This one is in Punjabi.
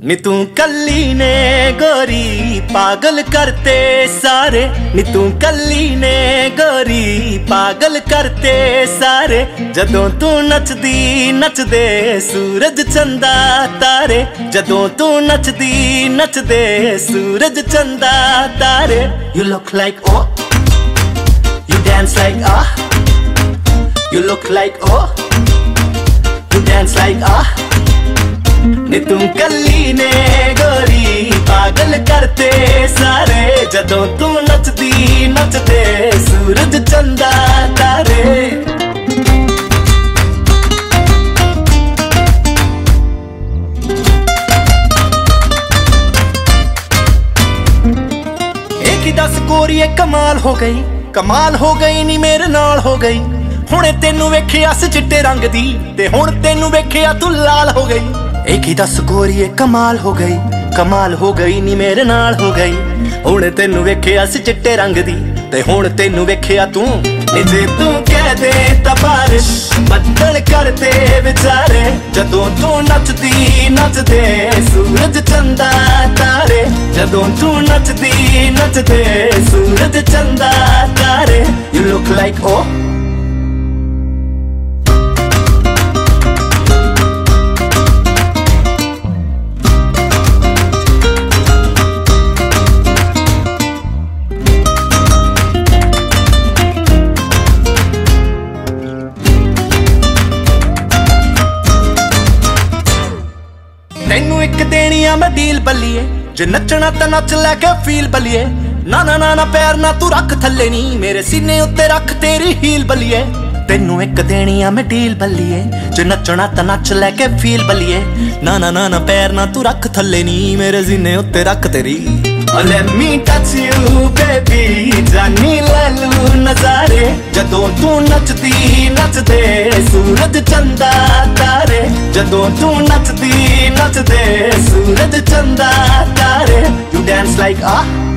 ਨੀ ਤੂੰ ਕੱਲੀ ਨੇ ਗੋਰੀ ਪਾਗਲ ਕਰਤੇ ਸਾਰੇ ਨੀ ਤੂੰ ਕੱਲੀ ਨੇ ਗੋਰੀ ਪਾਗਲ ਕਰਤੇ ਸਾਰੇ ਜਦੋਂ ਤੂੰ ਨੱਚਦੀ ਨੱਚਦੇ ਸੂਰਜ ਚੰਦਾ ਤਾਰੇ ਜਦੋਂ ਤੂੰ ਨੱਚਦੀ ਨੱਚਦੇ ਸੂਰਜ ਚੰਦਾ ਤਾਰੇ you look like oh you dance like ah you look like oh you dance like ah ਨੀ ਤੂੰ ਕੱਲੀ ਨੇ ਗੋਰੀ ਪਾਗਲ ਕਰਤੇ ਸਾਰੇ। ਜਦੋਂ ਤੂੰ ਨੱਚਦੀ, ਨੱਚਦੇ ਸੂਰਜ ਚੰਦਾ ਤਾਰੇ। ਇਹ ਕੀ ਦੱਸ ਗੋਰੀਏ ਕਮਾਲ ਹੋ ਗਈ। ਕਮਾਲ ਹੋ ਗਈ ਨੀ ਮੇਰੇ ਨਾਲ ਹੋ ਗਈ। ਹੁਣੇ ਤੈਨੂੰ ਵੇਖਿਆ ਸ ਚਿੱਟੇ ਰੰਗ ਦੀ, ਤੇ ਹੁਣ ਤੈਨੂੰ ਵੇਖਿਆ ਤੂੰ ਲਾਲ ਹੋ ਗਈ। ਇਹ ਕੀ ਦੱਸ ਗੋਰੀਏ ਕਮਾਲ ਹੋ ਗਈ। ਕਮਾਲ ਹੋ ਗਈ ਨੀ ਮੇਰੇ ਨਾਲ ਹੋ ਗਈ। ਹੁਣ ਤੈਨੂੰ ਵੇਖਿਆ ਸ ਚਿੱਟੇ ਰੰਗ ਦੀ। ਤੇ ਹੁਣ ਤੈਨੂੰ ਵੇਖਿਆ ਤੂੰ। ਜੇ ਤੂੰ ਕਹਿ ਦੇ ਤਾਂ ਬਾਰਿਸ਼ ਬੱਦਲ ਕਰਤੇ ਵਿਚਾਰੇ। ਜਦੋਂ ਤੂੰ ਨੱਚਦੀ, ਨੱਚਦੇ ਸੂਰਜ ਚੰਦਾ ਤਾਰੇ। ਜਦੋਂ ਤੂੰ ਨੱਚਦੀ, ਨੱਚਦੇ ਸੂਰਜ ਤੈਨੂੰ ਦੇਣੀ ਆ ਮੈਂ ਡੀਲ ਬੱਲੀਏ। ਜੇ ਨੱਚਣਾ ਤਾਂ ਨੱਚ ਲੈ ਕੇ ਫੀਲ ਬੱਲੀਏ। ਨਾ ਨਾ ਨਾ ਨਾ ਪੈਰ ਨਾ ਤੂੰ ਰੱਖ ਥੱਲੇ ਨਹੀਂ ਮੇਰੇ ਸੀਨੇ ਉੱਤੇ ਰੱਖ ਤੇਰੀ ਹੀਲ ਬੱਲੀਏ। ਤੈਨੂੰ ਇੱਕ ਦੇਣੀ ਆ ਮੈਂ ਡੀਲ ਬੱਲੀਏ। ਜੇ ਨੱਚਣਾ ਤਾਂ ਨੱਚ ਲੈ ਕੇ ਫੀਲ ਬੱਲੀਏ। ਨਾ ਨਾ ਨਾ ਨਾ ਪੈਰ ਨਾ ਤੂੰ ਰੱਖ ਥੱਲੇ ਨਹੀਂ ਮੇਰੇ ਸੀਨੇ ਉੱਤੇ ਰੱਖ ਤੇਰੀ Oh, let me touch you, baby. ਜਾਨੀ ਲੈ ਲੂ ਨਜ਼ਾਰੇ ਜਦੋਂ ਤੂੰ ਨੱਚਦੀ ਨੱਚਦੇ ਸੂਰਜ ਚੰਦਾ ਤਾਰੇ ਜਦੋਂ ਤੂੰ ਨੱਚਦੀ ਨੱਚਦੇ ਸੂਰਜ ਚੰਦਾ ਤਾਰੇ you dance like ah.